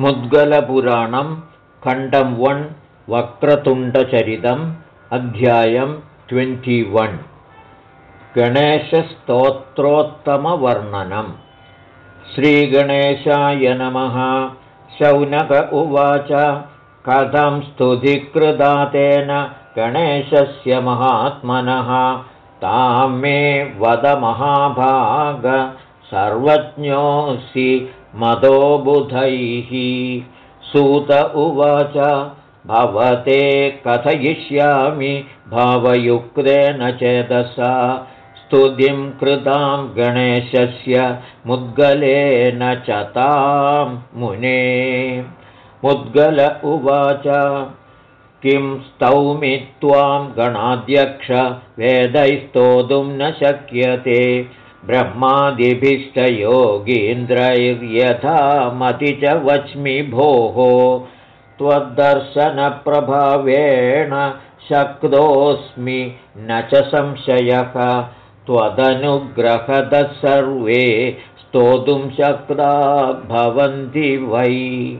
मुद्गलपुराणं खण्डं वन् वक्रतुण्डचरितम् अध्यायं ट्वेण्टिवन् गणेशस्तोत्रोत्तमवर्णनम् श्रीगणेशाय नमः। शौनक उवाच। कथं स्तुतिकृता तेन गणेशस्य महात्मनः? तां मे वदमहाभाग। सर्वज्ञोऽसि मदो बुधैः। सूत उवाच भवते कथयिष्यामि भावयुक्तेन चेदसा स्तुतिं कृतां गणेशस्य मुद्गलेन च तां मुने। मुद्गल उवाच किं स्तौमि त्वां गणाध्यक्ष वेदैस्तोतुं न शक्यते ब्रह्मादिभिष्टयोगीन्द्रैर्यथा मति च वच्मि भोः त्वद्दर्शनप्रभावेण शक्तोऽस्मि न च संशयः। त्वदनुग्रहदः सर्वे स्तोतुं शक्ता भवन्ति वै।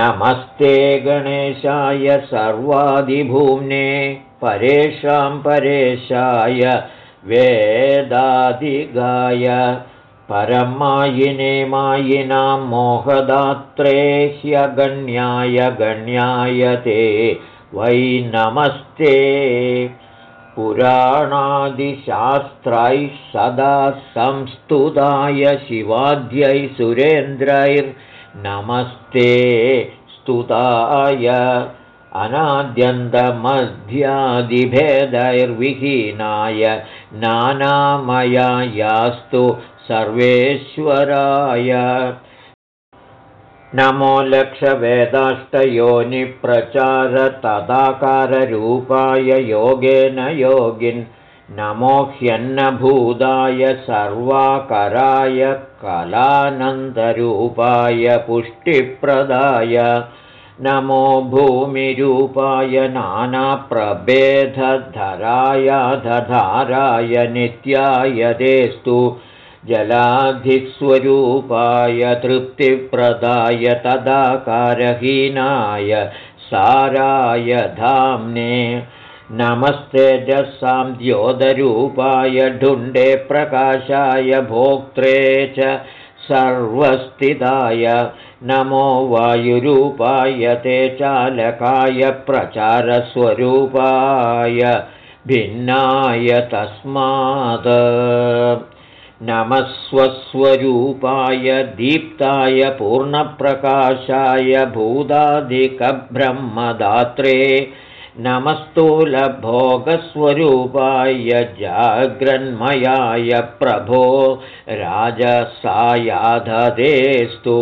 नमस्ते गणेशाय सर्वादिभूम्ने परेषां परेशाय वेदादिगाय परमायिने मायिनां मोहदात्रे ह्यगण्याय गण्याय ते वै नमस्ते। पुराणादिशास्त्रैः सदा संस्तुताय शिवाद्यै सुरेन्द्रैर्नमस्ते स्तुताय अनाद्यन्तमध्यादिभेदैर्विहीनाय नानामयायास्तु सर्वेश्वराय। नमो लक्षवेदाष्टयोनिप्रचारतदाकाररूपाय योगेन योगिन्। नमो ह्यन्नभूताय सर्वाकराय कलानन्दरूपाय पुष्टिप्रदाय नमो भूमिरूपाय नानाप्रभेदधराय दधाराय नित्याय तेस्तु जलाधिस्वरूपाय तृप्तिप्रदाय तदाकारहीनाय साराय धाम्ने नमस्ते जसां द्योतरूपाय ढुण्डे प्रकाशाय भोक्त्रे च सर्वस्थिताय। नमो वायुरूपाय ते चालकाय प्रचारस्वरूपाय। भिन्नाय तस्मात्। नमस्वस्वरूपाय दीप्ताय पूर्णप्रकाशाय भूतादिकब्रह्मदात्रे नमस्तूलभोगस्वरूपाय जाग्रन्मयाय प्रभो राजसायाधदेस्तु।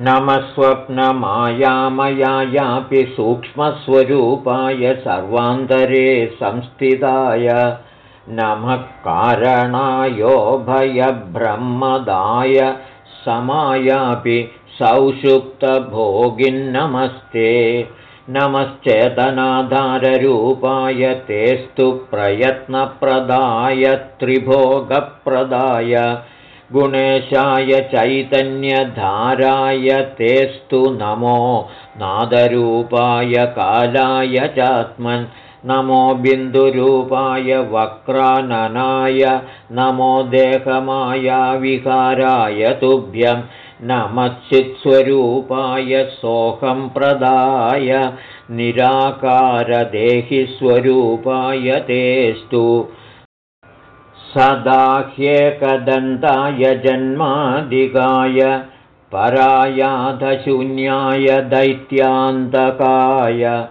नमस्वप्नमायामयायापि सूक्ष्मस्वरूपाय सर्वान्तरे संस्थिताय। नमः कारणायोभयब्रह्मदाय समायापि सौषुप्तभोगिन्नमस्ते नमश्चेतनाधाररूपाय तेस्तु प्रयत्नप्रदाय त्रिभोगप्रदाय। गुणेशाय चैतन्यधाराय तेस्तु नमो। नादरूपाय कालाय चात्मन्। नमो बिन्दुरूपाय वक्राननाय। नमो देहमायाविकाराय तुभ्यं नमश्चित्स्वरूपाय सोऽहं प्रदाय निराकारदेहिस्वरूपाय तेस्तु। सदा ह्येकदन्ताय जन्मादिगाय परायाधशून्याय दैत्यान्तकाय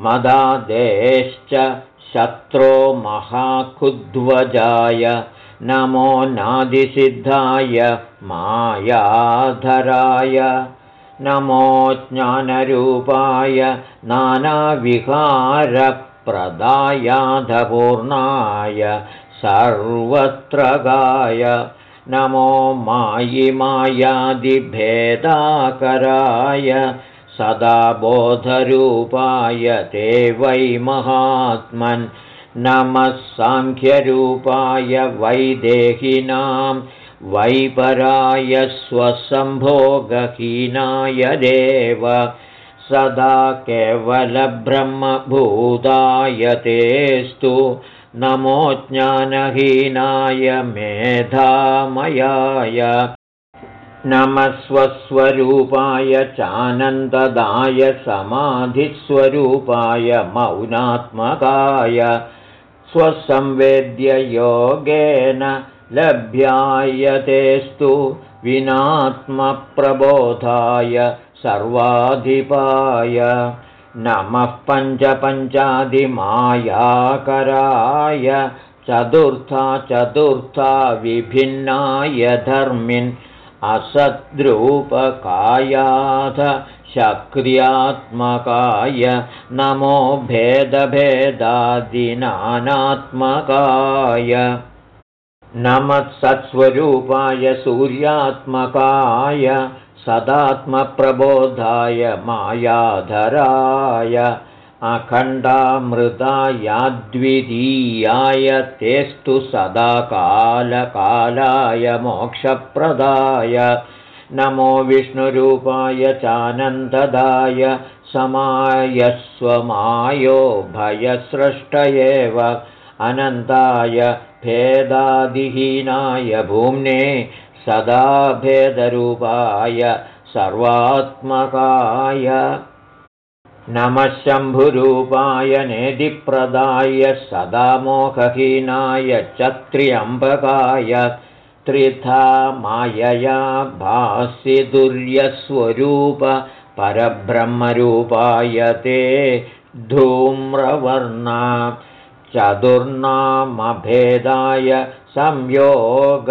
मदादेश्च शत्रो महाकुध्वजाय नमो नादिसिद्धाय मायाधराय। नमो ज्ञानरूपाय नानाविहारप्रदायाधपूर्णाय सर्वत्रगाय। नमो मायिमायादिभेदाकराय सदा बोधरूपाय ते वै महात्मन् नमः साङ्ख्यरूपाय वैदेहिनां वैपराय स्वसम्भोगहीनाय देव। सदा केवलब्रह्मभूताय तेस्तु नमो ज्ञानहीनाय मेधामयाय। नमस्वस्वरूपाय चानन्ददाय समाधिस्वरूपाय मौनात्मकाय स्वसंवेद्ययोगेन लभ्यायतेस्तु विनात्मप्रबोधाय सर्वाधिपाय। नमः पञ्चपञ्चादिमायाकराय। चतुर्था चतुर्था विभिन्नाय धर्मिन् असद्रूपकायाथ शक्र्यात्मकाय नमो भेदभेदादिनानात्मकाय। नमः सत्स्वरूपाय सूर्यात्मकाय सदात्मप्रबोधाय मायाधराय अखण्डामृतायाद्वितीयाय तेस्तु सदा कालकालाय मोक्षप्रदाय नमो विष्णुरूपाय चानन्ददाय समायस्वमायो भयसृष्ट अनन्ताय भेदादिहीनाय भूम्ने सदा भेदरूपाय सर्वात्मकाय। नमः शम्भुरूपाय नेदिप्रदाय सदा मोहहीनाय च त्र्यम्बकाय त्रिथा मायया भासि दुर्यस्वरूप परब्रह्मरूपाय ते धूम्रवर्णा चतुर्नामभेदाय संयोग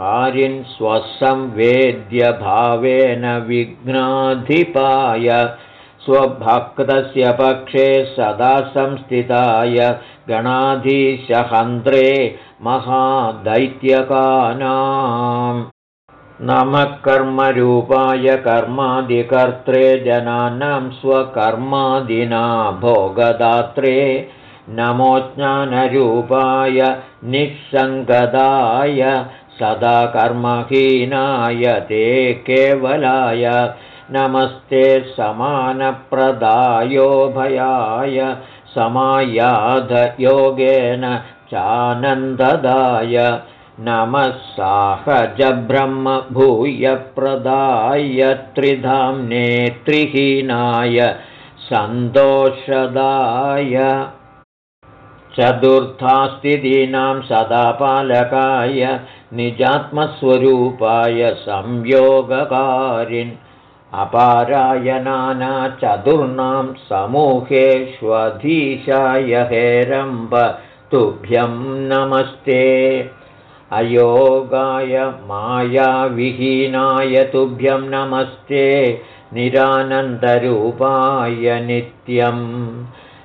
कारिन् स्वसंवेद्यभावेन विघ्नाधिपाय स्वभक्तस्य पक्षे सदा संस्थिताय गणाधीशहन्त्रे महादैत्यकानाम् नमः कर्मरूपाय कर्मादिकर्त्रे जनानां स्वकर्मादिना भोगदात्रे। नमो ज्ञानरूपाय निःसङ्गदाय सदा कर्महीनाय ते केवलाय। नमस्ते समानप्रदायोभयाय समायाधयोगेन चानन्ददाय नमः साहजब्रह्मभूयप्रदाय त्रिधाम्ने त्रिहीनाय सन्तोषदाय। चतुर्थास्तिदीनां सदापालकाय निजात्मस्वरूपाय संयोगकारिन् अपारायणाना चतुर्णां समूहेष्वधीशाय हेरम्ब तुभ्यं नमस्ते। अयोगाय मायाविहीनाय तुभ्यं नमस्ते। निरानन्दरूपाय नित्यम्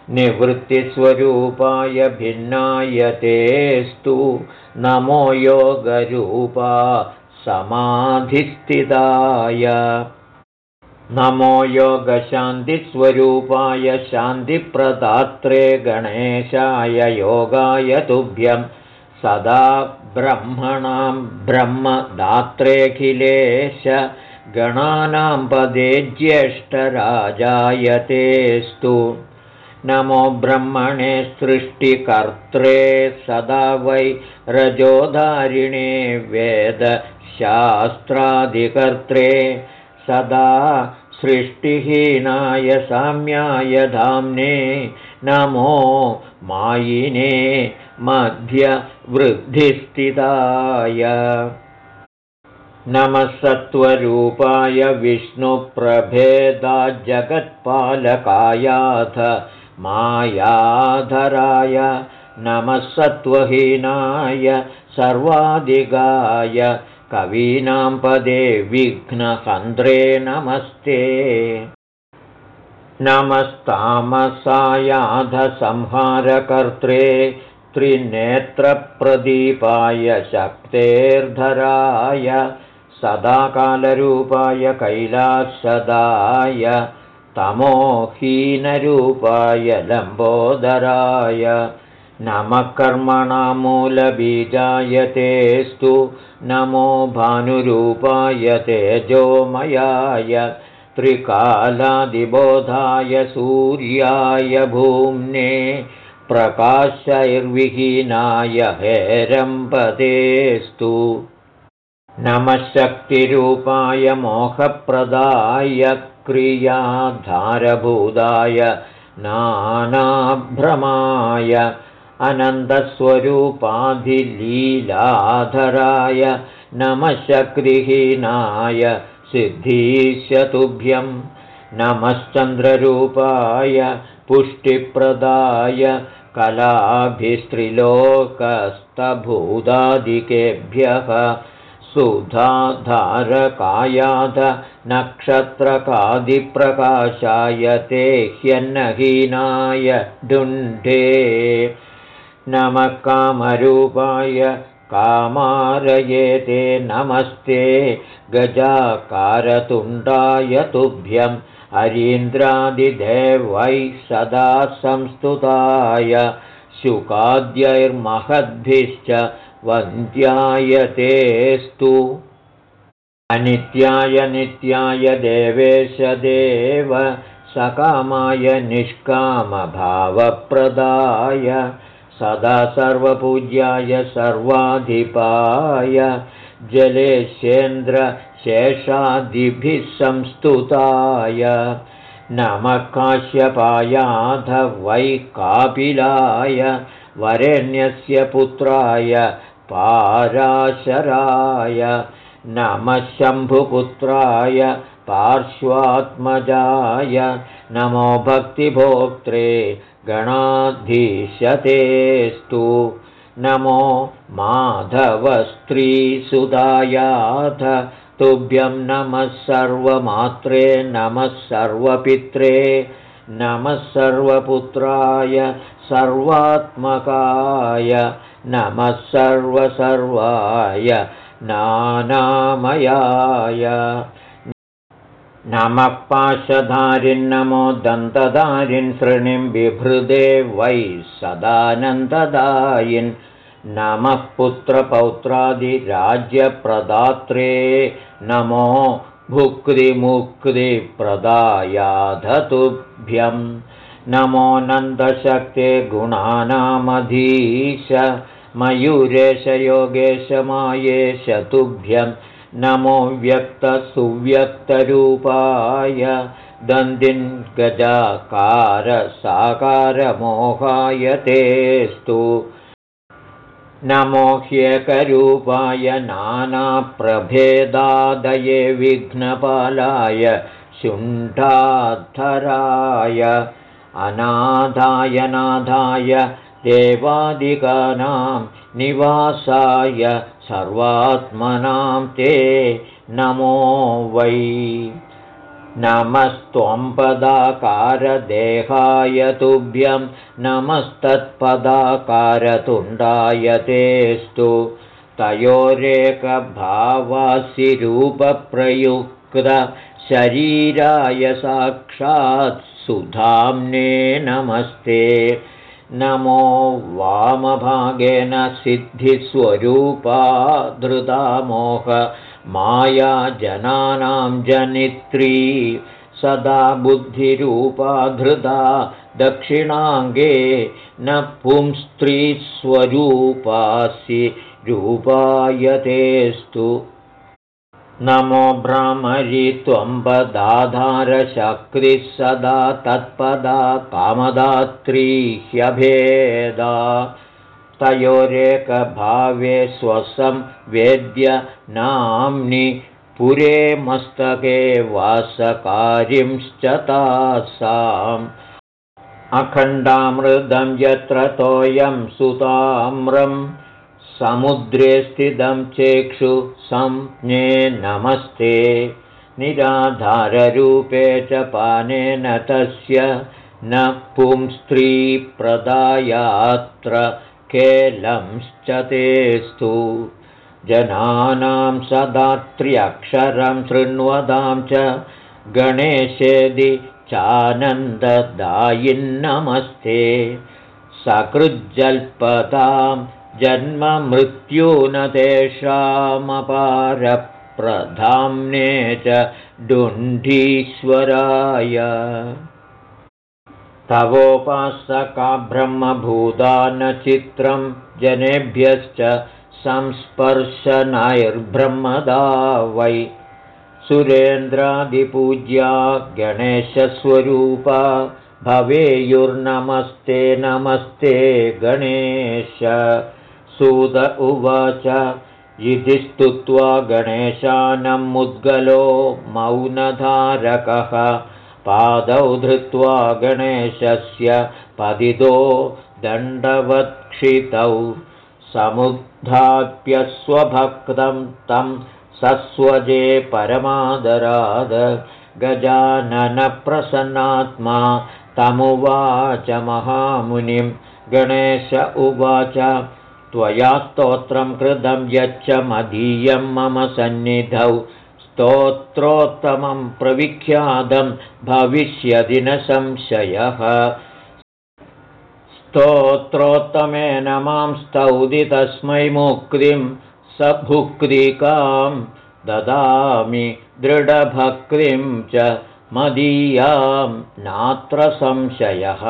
निवृत्तिस्वरूपाय भिन्नाय तेस्तु। नमो योगरूपा समाधिस्थिताय नमो योगशान्तिस्वरूपाय शान्तिप्रदात्रे गणेशाय योगाय तुभ्यं सदा ब्रह्मणां ब्रह्मदात्रेऽखिलेश गणानां पदे तेस्तु नमो ब्रह्मणे सृष्टिकर्त्रे सदा वै रजोधारिणे वेदशास्त्रादिकर्त्रे सदा सृष्टिहीनाय साम्याय धाम्ने नमो मायिने मध्यवृद्धिस्थिताय। नमः सत्त्वरूपाय विष्णुप्रभेदाजगत्पालकायाथ मायाधराय। नमः सत्त्वहीनाय सर्वाधिगाय कवीनां पदे विघ्नहन्द्रे नमस्ते नमस्तामसायाधसंहारकर्त्रे त्रिनेत्रप्रदीपाय शक्तेर्धराय सदाकालरूपाय कैलासदाय तमोहीनरूपाय लम्बोदराय नमः कर्मणामूलबीजायतेस्तु नमो भानुरूपाय तेजोमयाय त्रिकालादिबोधाय सूर्याय भूम्ने प्रकाशैर्विहीनाय हेरम्पतेस्तु नमः शक्तिरूपाय मोहप्रदाय क्रियाधारभूताय नानाभ्रमाय अनन्तस्वरूपाधिलीलाधराय नमशक्तिहीनाय सिद्धीशतुभ्यं नमश्चन्द्ररूपाय पुष्टिप्रदाय कलाभिस्त्रिलोकस्तभूदादिकेभ्यः सुधाधारकायाध नक्षत्रकादिप्रकाशाय ते ह्यन्नहीनाय डुण्ढे नमः कामरूपाय कामारये ते नमस्ते गजाकारतुण्डाय तुभ्यम् अरीन्द्रादिदेवैः सदा संस्तुताय शुकाद्यैर्महद्भिश्च वन्द्यायतेस्तु अनित्याय नित्याय देवेश देव सकामाय निष्कामभावप्रदाय सदा सर्वपूज्याय सर्वाधिपाय। जलेशेन्द्रशेषादिभिः संस्तुताय। नमः काश्यपायाध वै कापिलाय। वरेण्यस्य पुत्राय पाराशराय। नमः शम्भुपुत्राय पार्श्वात्मजाय। नमो भक्तिभोक्त्रे गणाधीशतेस्तु नमो माधवस्त्रीसुधायाथ तुभ्यं नमः सर्वमात्रे नमः सर्वपित्रे नमः सर्वपुत्राय सर्वात्मकाय नमः सर्वसर्वाय नानामयाय नमः पाशधारिन्नमो दन्तधारिन् सृणिं बिभृदे वै सदानन्ददायिन्। नमः पुत्रपौत्रादिराज्यप्रदात्रे नमो भुक्तिमुक्तिप्रदायाधतुभ्यं नमो नन्दशक्ते गुणानामधीश। मयूरेश योगेश मायेश तुभ्यम् नमो व्यक्तसुव्यक्तरूपाय दन्दिन् गजाकारसाकारमोहाय तेस्तु। नमो ह्यकरूपाय नानाप्रभेदादये विघ्नपालाय शुण्ठाधराय अनाधाय नाधाय देवादिकानां निवासाय सर्वात्मनां ते नमो वै। नमस्त्वम्पदाकारदेहाय तुभ्यं नमस्तत्पदाकारतुण्डाय तेस्तु तयोरेकभावासिरूपप्रयुक्तशरीराय साक्षात् सुधाम्ने नमस्ते नमो वामभागेन सिद्धिस्वरूपा धृतामोह माया जनानां जनित्री सदा बुद्धिरूपा धृता दक्षिणाङ्गे न पुंस्त्रीस्वरूपासि रूपायतेस्तु नमो भ्रामरि त्वम्बदाधारशक्तिः सदा तत्पदा कामदात्री ह्यभेदा तयोरेकभावे स्वसं वेद्य नाम्नि पुरे मस्तके वासकारिंश्च तासाम्। अखण्डामृदं यत्र तोयं सुताम्रम् समुद्रे स्थितं चेक्षु संज्ञे नमस्ते। निराधाररूपे च पानेन तस्य न पुंस्त्रीप्रदायात्र केलंश्च तेस्तु। जनानां सदात्र्यक्षरं शृण्वतां च गणेशेदि चानन्ददायिन्नमस्ते सकृज्जल्पतां जन्ममृत्यून तेषामपारप्रधाम्ने च डुण्ढीश्वराय तवोपासका ब्रह्मभूतानचित्रं जनेभ्यश्च संस्पर्शनैर्ब्रह्मदा वै। सुरेन्द्रादिपूज्या गणेशस्वरूपा भवेयुर्नमस्ते नमस्ते गणेश सुद उवाच। इति स्तुत्वा गणेशानमुद्गलो मौनधारकः। पादौ धृत्वा गणेशस्य पतितो दण्डवत्क्षितौ। समुद्धाप्यस्वभक्तं तं सस्वजे परमादराद। गजाननप्रसन्नात्मा तमुवाच महामुनिं। गणेश उवाच त्वया स्तोत्रं कृतं यच्च मदीयं मम सन्निधौ। स्तोत्रोत्तमं प्रविख्यातं भविष्यदि न संशयः। स्तोत्रोत्तमेन मां स्तौति तस्मै मुक्तिं स भुक्तिकां ददामि दृढभक्तिं च मदीयां नात्र संशयः।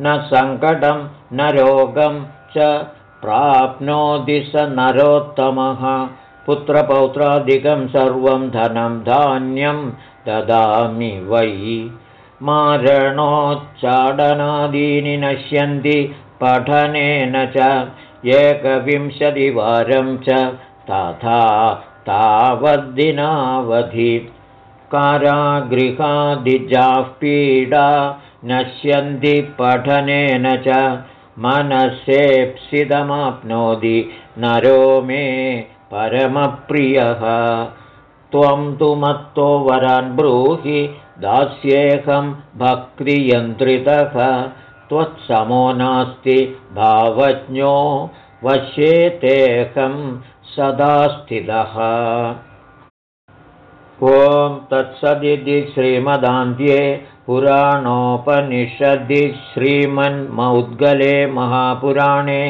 न सङ्कटं न रोगं च प्राप्नोति स नरोत्तमः। पुत्रपौत्रादिकं सर्वं धनं धान्यं ददामि वै। मारणोच्चाडनादीनि नश्यन्ति पठनेन च एकविंशतिवारं च तथा तावद्दिनावधि। कारागृहादिजाः पीडा नश्यन्ति पठनेन च मनसेप्सितमाप्नोति नरो मे परमप्रियः। त्वं तु मत्तो वरान् ब्रूहि दास्येऽहं भक्तियन्त्रितः। त्वत्समो नास्ति भावज्ञो वश्येतेऽहं सदा स्थितः ॐ तत्सदिति श्रीमदान्ध्ये पुराणोपनिषदि श्रीमन्मौद्गले महापुराणे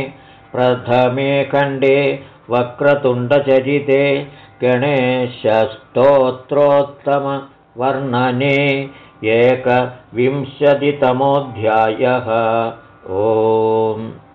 प्रथमे खण्डे वक्रतुण्डचरिते गणेशस्तोत्रोत्तमवर्णने एकविंशतितमोऽध्यायः। ओम्